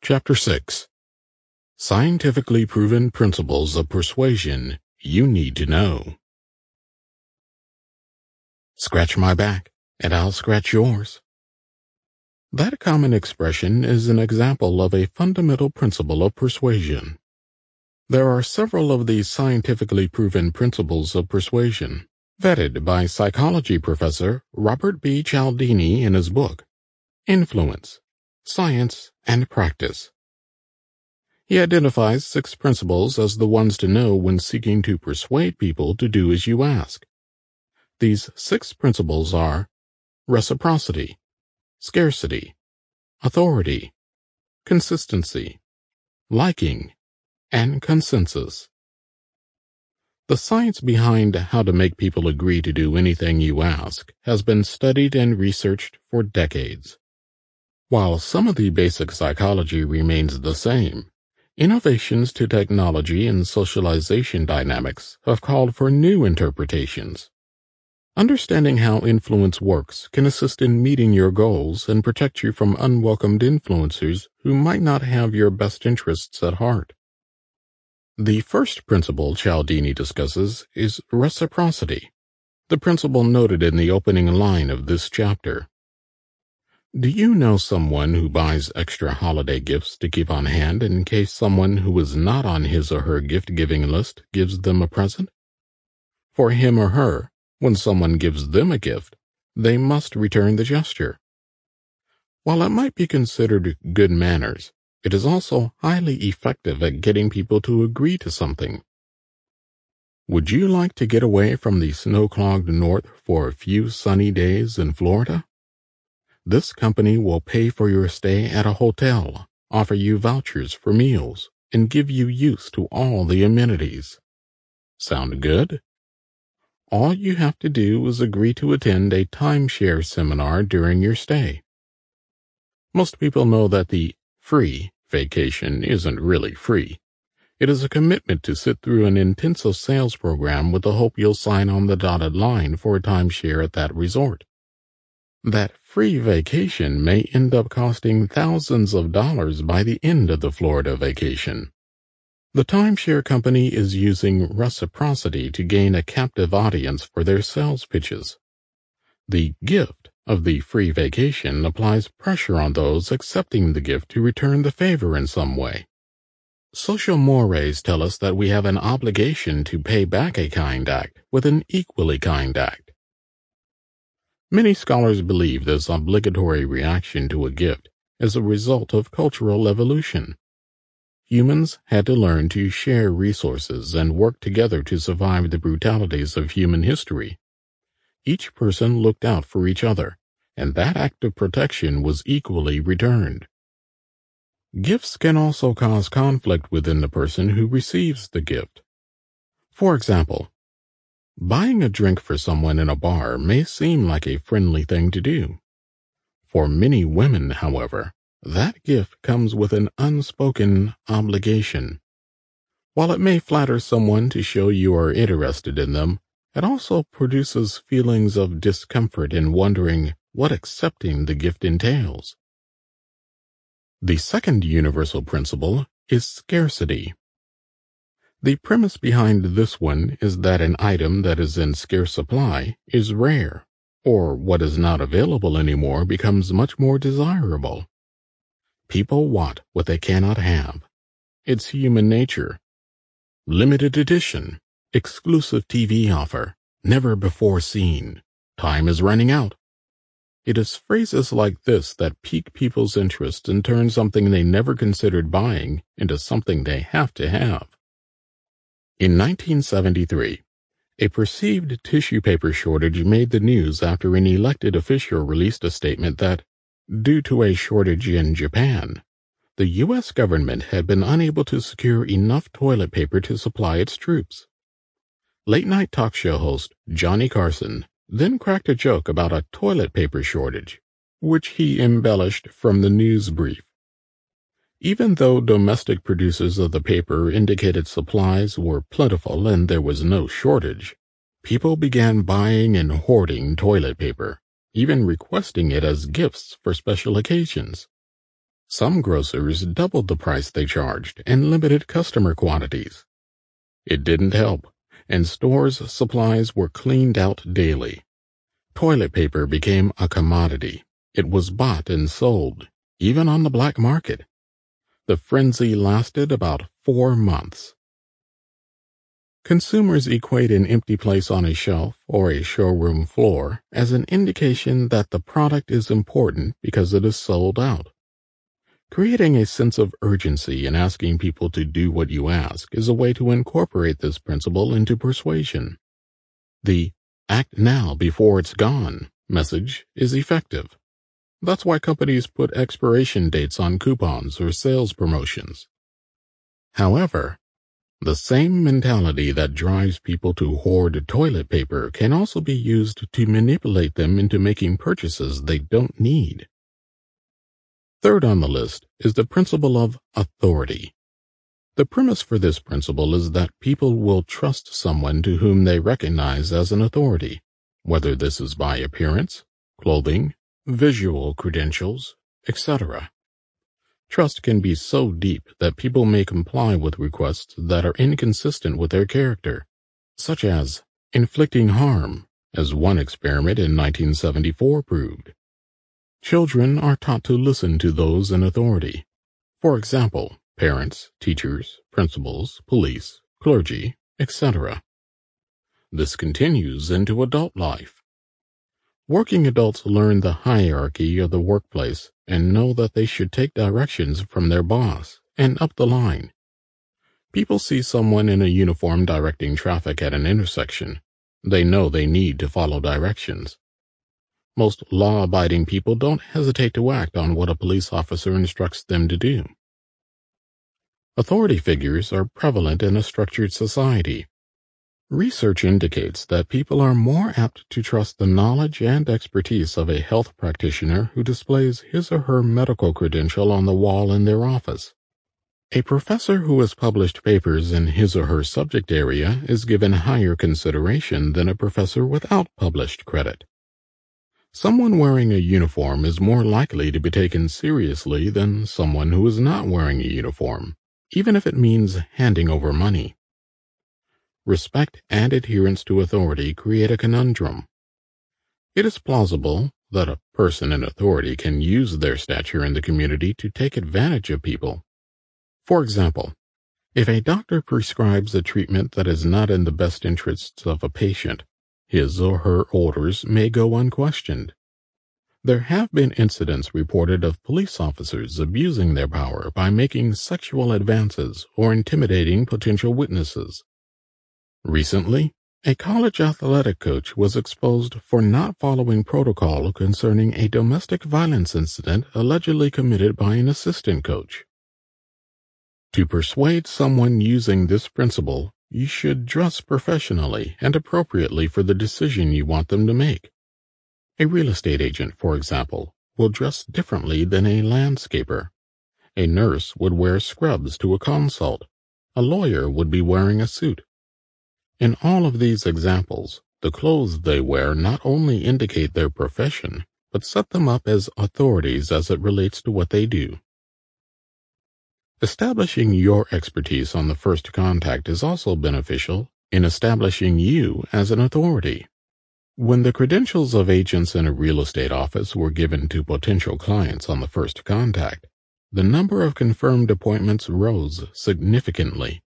Chapter 6 Scientifically Proven Principles of Persuasion You Need to Know. Scratch my back, and I'll scratch yours. That common expression is an example of a fundamental principle of persuasion. There are several of these scientifically proven principles of persuasion, vetted by psychology professor Robert B. Cialdini in his book, Influence, Science, and Practice. He identifies six principles as the ones to know when seeking to persuade people to do as you ask. These six principles are reciprocity, scarcity, authority, consistency, liking, and consensus. The science behind how to make people agree to do anything you ask has been studied and researched for decades. While some of the basic psychology remains the same, innovations to technology and socialization dynamics have called for new interpretations. Understanding how influence works can assist in meeting your goals and protect you from unwelcomed influencers who might not have your best interests at heart. The first principle Cialdini discusses is reciprocity, the principle noted in the opening line of this chapter. Do you know someone who buys extra holiday gifts to keep on hand in case someone who is not on his or her gift-giving list gives them a present? For him or her, when someone gives them a gift, they must return the gesture. While it might be considered good manners, it is also highly effective at getting people to agree to something. Would you like to get away from the snow-clogged north for a few sunny days in Florida? This company will pay for your stay at a hotel, offer you vouchers for meals, and give you use to all the amenities. Sound good? All you have to do is agree to attend a timeshare seminar during your stay. Most people know that the free vacation isn't really free. It is a commitment to sit through an intensive sales program with the hope you'll sign on the dotted line for a timeshare at that resort. That free vacation may end up costing thousands of dollars by the end of the Florida vacation. The timeshare company is using reciprocity to gain a captive audience for their sales pitches. The gift of the free vacation applies pressure on those accepting the gift to return the favor in some way. Social mores tell us that we have an obligation to pay back a kind act with an equally kind act. Many scholars believe this obligatory reaction to a gift is a result of cultural evolution. Humans had to learn to share resources and work together to survive the brutalities of human history. Each person looked out for each other, and that act of protection was equally returned. Gifts can also cause conflict within the person who receives the gift. For example, buying a drink for someone in a bar may seem like a friendly thing to do. For many women, however, that gift comes with an unspoken obligation. While it may flatter someone to show you are interested in them, it also produces feelings of discomfort in wondering what accepting the gift entails. The second universal principle is scarcity. The premise behind this one is that an item that is in scarce supply is rare, or what is not available anymore becomes much more desirable. People want what they cannot have. It's human nature. Limited edition, exclusive TV offer, never before seen. Time is running out. It is phrases like this that pique people's interest and turn something they never considered buying into something they have to have. In 1973, a perceived tissue paper shortage made the news after an elected official released a statement that Due to a shortage in Japan, the U.S. government had been unable to secure enough toilet paper to supply its troops. Late night talk show host Johnny Carson then cracked a joke about a toilet paper shortage, which he embellished from the news brief. Even though domestic producers of the paper indicated supplies were plentiful and there was no shortage, people began buying and hoarding toilet paper even requesting it as gifts for special occasions. Some grocers doubled the price they charged and limited customer quantities. It didn't help, and stores' supplies were cleaned out daily. Toilet paper became a commodity. It was bought and sold, even on the black market. The frenzy lasted about four months. Consumers equate an empty place on a shelf or a showroom floor as an indication that the product is important because it is sold out. Creating a sense of urgency and asking people to do what you ask is a way to incorporate this principle into persuasion. The act now before it's gone message is effective. That's why companies put expiration dates on coupons or sales promotions. However, the same mentality that drives people to hoard toilet paper can also be used to manipulate them into making purchases they don't need. Third on the list is the principle of authority. The premise for this principle is that people will trust someone to whom they recognize as an authority, whether this is by appearance, clothing, visual credentials, etc. Trust can be so deep that people may comply with requests that are inconsistent with their character, such as inflicting harm, as one experiment in 1974 proved. Children are taught to listen to those in authority. For example, parents, teachers, principals, police, clergy, etc. This continues into adult life. Working adults learn the hierarchy of the workplace and know that they should take directions from their boss and up the line. People see someone in a uniform directing traffic at an intersection. They know they need to follow directions. Most law-abiding people don't hesitate to act on what a police officer instructs them to do. Authority figures are prevalent in a structured society Research indicates that people are more apt to trust the knowledge and expertise of a health practitioner who displays his or her medical credential on the wall in their office. A professor who has published papers in his or her subject area is given higher consideration than a professor without published credit. Someone wearing a uniform is more likely to be taken seriously than someone who is not wearing a uniform, even if it means handing over money. Respect and adherence to authority create a conundrum. It is plausible that a person in authority can use their stature in the community to take advantage of people. For example, if a doctor prescribes a treatment that is not in the best interests of a patient, his or her orders may go unquestioned. There have been incidents reported of police officers abusing their power by making sexual advances or intimidating potential witnesses. Recently, a college athletic coach was exposed for not following protocol concerning a domestic violence incident allegedly committed by an assistant coach. To persuade someone using this principle, you should dress professionally and appropriately for the decision you want them to make. A real estate agent, for example, will dress differently than a landscaper. A nurse would wear scrubs to a consult. A lawyer would be wearing a suit. In all of these examples, the clothes they wear not only indicate their profession, but set them up as authorities as it relates to what they do. Establishing your expertise on the first contact is also beneficial in establishing you as an authority. When the credentials of agents in a real estate office were given to potential clients on the first contact, the number of confirmed appointments rose significantly.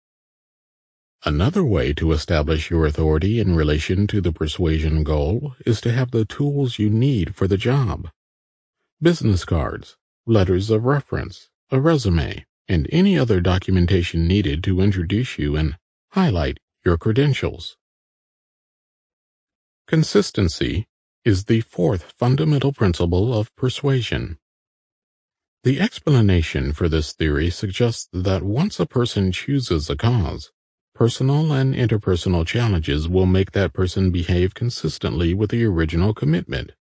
Another way to establish your authority in relation to the persuasion goal is to have the tools you need for the job. Business cards, letters of reference, a resume, and any other documentation needed to introduce you and highlight your credentials. Consistency is the fourth fundamental principle of persuasion. The explanation for this theory suggests that once a person chooses a cause, Personal and interpersonal challenges will make that person behave consistently with the original commitment.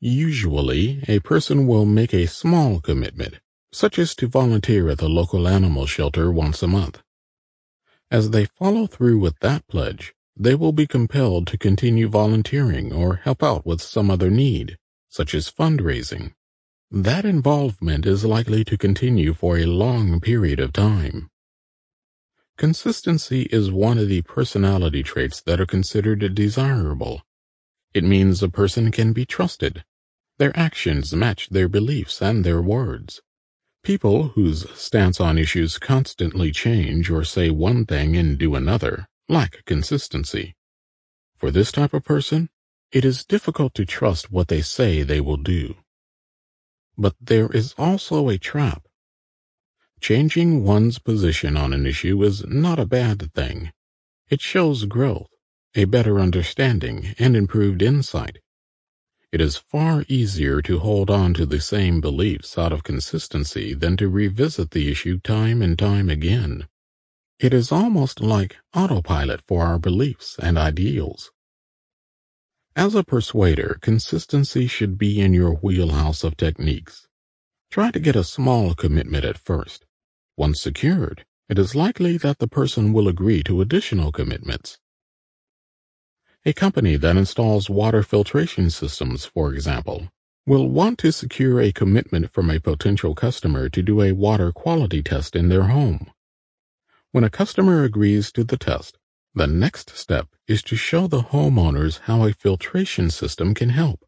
Usually, a person will make a small commitment, such as to volunteer at the local animal shelter once a month. As they follow through with that pledge, they will be compelled to continue volunteering or help out with some other need, such as fundraising. that involvement is likely to continue for a long period of time. Consistency is one of the personality traits that are considered desirable. It means a person can be trusted. Their actions match their beliefs and their words. People whose stance on issues constantly change or say one thing and do another lack consistency. For this type of person, it is difficult to trust what they say they will do. But there is also a trap. Changing one's position on an issue is not a bad thing. It shows growth, a better understanding, and improved insight. It is far easier to hold on to the same beliefs out of consistency than to revisit the issue time and time again. It is almost like autopilot for our beliefs and ideals. As a persuader, consistency should be in your wheelhouse of techniques. Try to get a small commitment at first. Once secured, it is likely that the person will agree to additional commitments. A company that installs water filtration systems, for example, will want to secure a commitment from a potential customer to do a water quality test in their home. When a customer agrees to the test, the next step is to show the homeowners how a filtration system can help.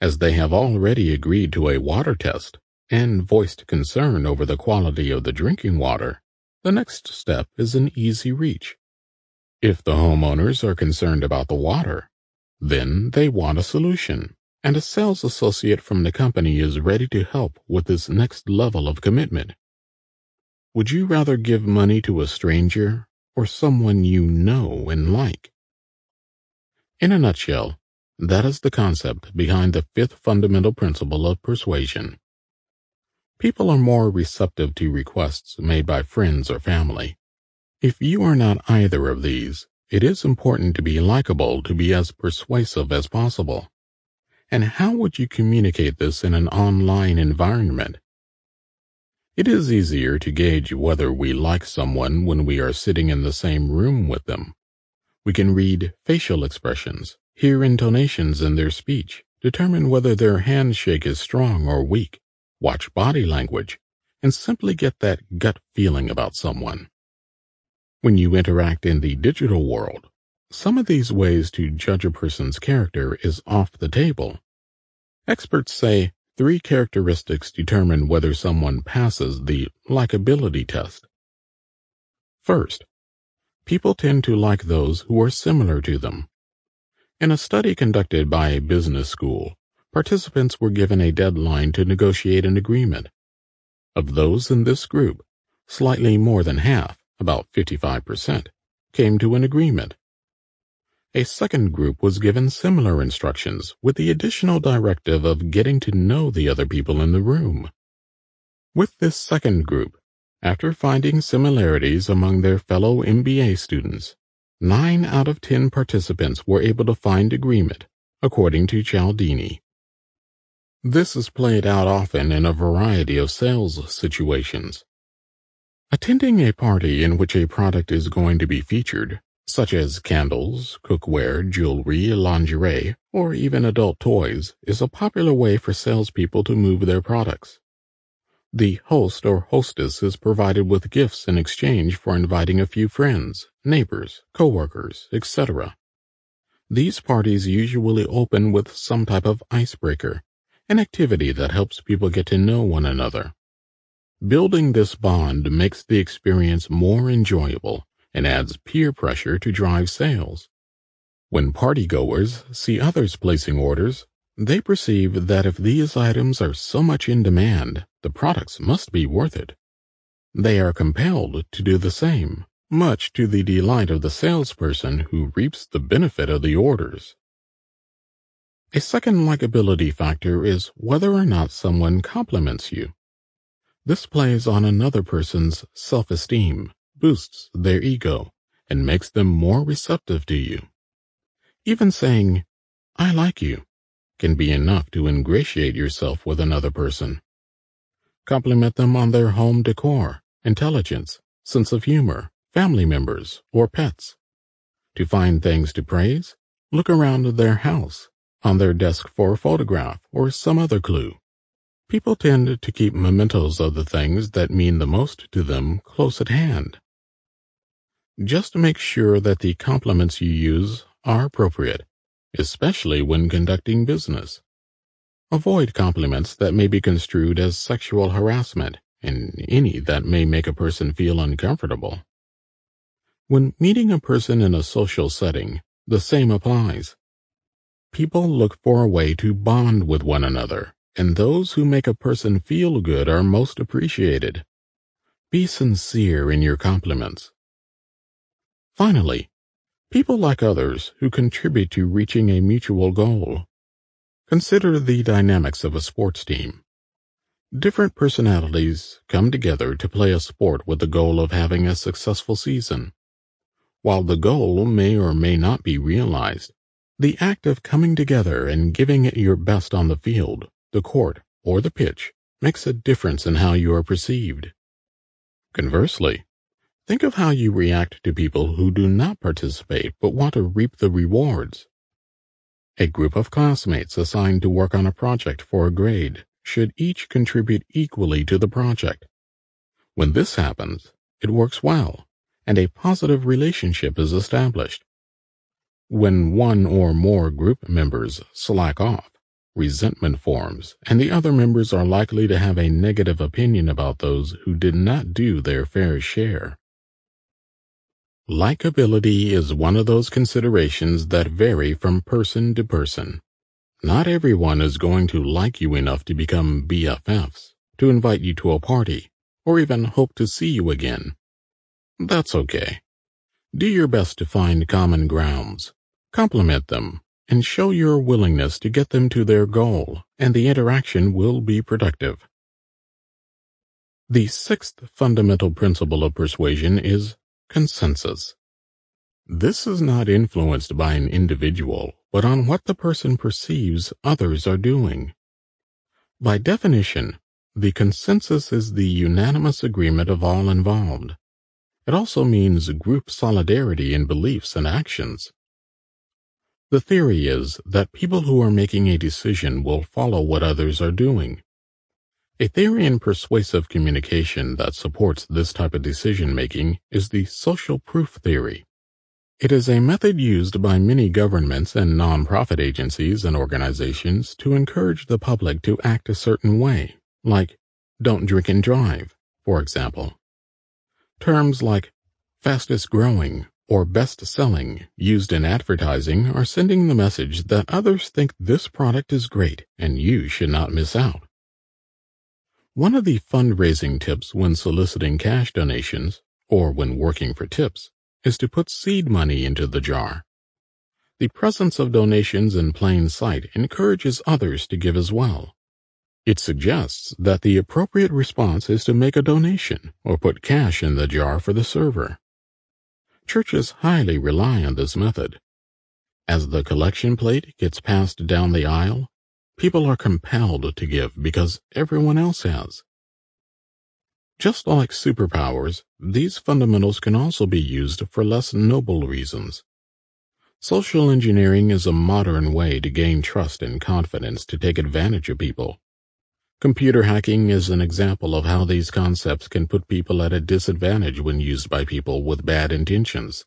As they have already agreed to a water test and voiced concern over the quality of the drinking water, the next step is an easy reach. If the homeowners are concerned about the water, then they want a solution, and a sales associate from the company is ready to help with this next level of commitment. Would you rather give money to a stranger or someone you know and like? In a nutshell, that is the concept behind the fifth fundamental principle of persuasion. People are more receptive to requests made by friends or family. If you are not either of these, it is important to be likable to be as persuasive as possible. And how would you communicate this in an online environment it is easier to gauge whether we like someone when we are sitting in the same room with them. We can read facial expressions, hear intonations in their speech, determine whether their handshake is strong or weak, watch body language, and simply get that gut feeling about someone. When you interact in the digital world, some of these ways to judge a person's character is off the table. Experts say Three characteristics determine whether someone passes the likability test. First, people tend to like those who are similar to them. In a study conducted by a business school, participants were given a deadline to negotiate an agreement. Of those in this group, slightly more than half, about 55%, came to an agreement. A second group was given similar instructions with the additional directive of getting to know the other people in the room. With this second group, after finding similarities among their fellow MBA students, nine out of ten participants were able to find agreement, according to Cialdini. This is played out often in a variety of sales situations. Attending a party in which a product is going to be featured such as candles, cookware, jewelry, lingerie, or even adult toys, is a popular way for salespeople to move their products. The host or hostess is provided with gifts in exchange for inviting a few friends, neighbors, coworkers, etc. These parties usually open with some type of icebreaker, an activity that helps people get to know one another. Building this bond makes the experience more enjoyable and adds peer pressure to drive sales. When partygoers see others placing orders, they perceive that if these items are so much in demand, the products must be worth it. They are compelled to do the same, much to the delight of the salesperson who reaps the benefit of the orders. A second likability factor is whether or not someone compliments you. This plays on another person's self-esteem boosts their ego and makes them more receptive to you. Even saying, I like you, can be enough to ingratiate yourself with another person. Compliment them on their home decor, intelligence, sense of humor, family members, or pets. To find things to praise, look around their house, on their desk for a photograph or some other clue. People tend to keep mementos of the things that mean the most to them close at hand. Just make sure that the compliments you use are appropriate, especially when conducting business. Avoid compliments that may be construed as sexual harassment and any that may make a person feel uncomfortable. When meeting a person in a social setting, the same applies. People look for a way to bond with one another and those who make a person feel good are most appreciated. Be sincere in your compliments. Finally, people like others who contribute to reaching a mutual goal. Consider the dynamics of a sports team. Different personalities come together to play a sport with the goal of having a successful season. While the goal may or may not be realized, the act of coming together and giving it your best on the field the court, or the pitch makes a difference in how you are perceived. Conversely, think of how you react to people who do not participate but want to reap the rewards. A group of classmates assigned to work on a project for a grade should each contribute equally to the project. When this happens, it works well, and a positive relationship is established. When one or more group members slack off, resentment forms, and the other members are likely to have a negative opinion about those who did not do their fair share. Likability is one of those considerations that vary from person to person. Not everyone is going to like you enough to become BFFs, to invite you to a party, or even hope to see you again. That's okay. Do your best to find common grounds. Compliment them, and show your willingness to get them to their goal, and the interaction will be productive. The sixth fundamental principle of persuasion is consensus. This is not influenced by an individual, but on what the person perceives others are doing. By definition, the consensus is the unanimous agreement of all involved. It also means group solidarity in beliefs and actions. The theory is that people who are making a decision will follow what others are doing. A theory in persuasive communication that supports this type of decision making is the social proof theory. It is a method used by many governments and nonprofit agencies and organizations to encourage the public to act a certain way, like don't drink and drive, for example. Terms like fastest growing or best selling used in advertising are sending the message that others think this product is great and you should not miss out. One of the fundraising tips when soliciting cash donations or when working for tips is to put seed money into the jar. The presence of donations in plain sight encourages others to give as well. It suggests that the appropriate response is to make a donation or put cash in the jar for the server. Churches highly rely on this method. As the collection plate gets passed down the aisle, people are compelled to give because everyone else has. Just like superpowers, these fundamentals can also be used for less noble reasons. Social engineering is a modern way to gain trust and confidence to take advantage of people. Computer hacking is an example of how these concepts can put people at a disadvantage when used by people with bad intentions.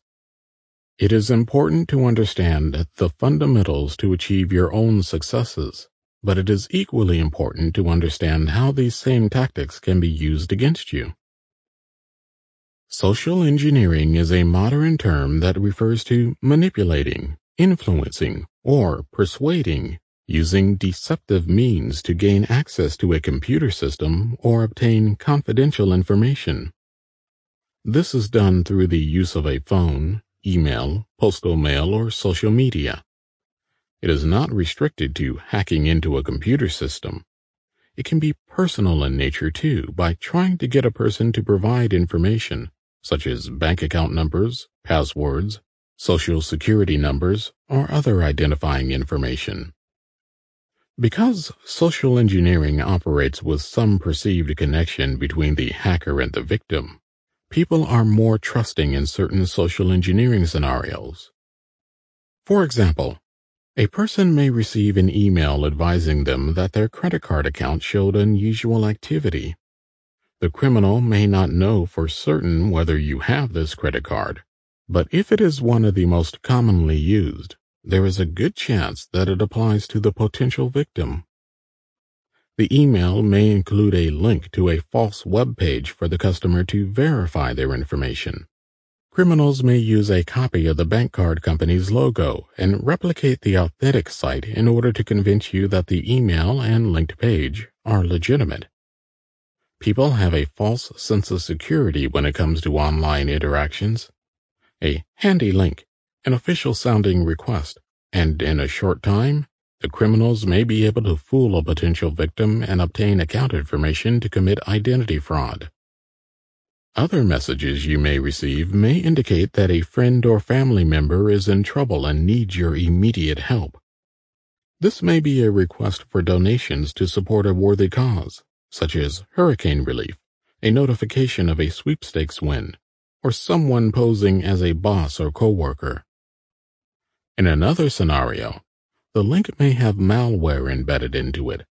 It is important to understand the fundamentals to achieve your own successes, but it is equally important to understand how these same tactics can be used against you. Social engineering is a modern term that refers to manipulating, influencing, or persuading using deceptive means to gain access to a computer system or obtain confidential information. This is done through the use of a phone, email, postal mail, or social media. It is not restricted to hacking into a computer system. It can be personal in nature too by trying to get a person to provide information such as bank account numbers, passwords, social security numbers, or other identifying information. Because social engineering operates with some perceived connection between the hacker and the victim, people are more trusting in certain social engineering scenarios. For example, A person may receive an email advising them that their credit card account showed unusual activity. The criminal may not know for certain whether you have this credit card, but if it is one of the most commonly used, there is a good chance that it applies to the potential victim. The email may include a link to a false web page for the customer to verify their information. Criminals may use a copy of the bank card company's logo and replicate the authentic site in order to convince you that the email and linked page are legitimate. People have a false sense of security when it comes to online interactions. A handy link, an official sounding request, and in a short time, the criminals may be able to fool a potential victim and obtain account information to commit identity fraud. Other messages you may receive may indicate that a friend or family member is in trouble and needs your immediate help. This may be a request for donations to support a worthy cause, such as hurricane relief, a notification of a sweepstakes win, or someone posing as a boss or coworker. In another scenario, the link may have malware embedded into it.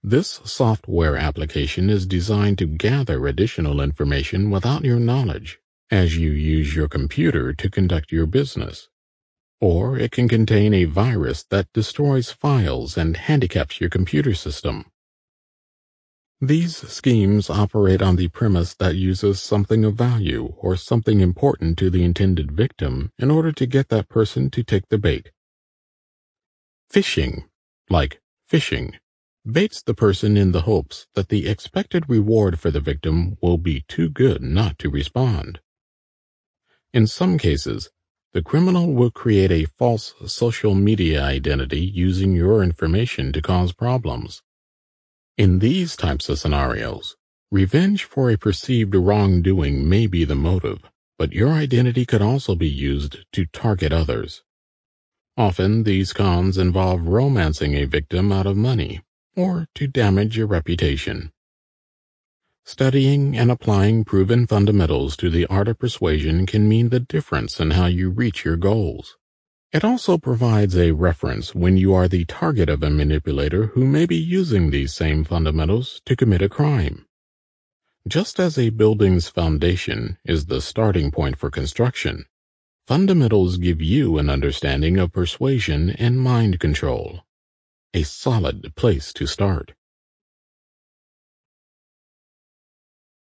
This software application is designed to gather additional information without your knowledge as you use your computer to conduct your business. Or it can contain a virus that destroys files and handicaps your computer system. These schemes operate on the premise that uses something of value or something important to the intended victim in order to get that person to take the bait. Phishing, like fishing, baits the person in the hopes that the expected reward for the victim will be too good not to respond. In some cases, the criminal will create a false social media identity using your information to cause problems. In these types of scenarios, revenge for a perceived wrongdoing may be the motive, but your identity could also be used to target others. Often these cons involve romancing a victim out of money or to damage your reputation. Studying and applying proven fundamentals to the art of persuasion can mean the difference in how you reach your goals. It also provides a reference when you are the target of a manipulator who may be using these same fundamentals to commit a crime. Just as a building's foundation is the starting point for construction, Fundamentals give you an understanding of persuasion and mind control. A solid place to start.